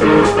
Thank